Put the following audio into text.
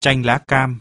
chanh lá cam.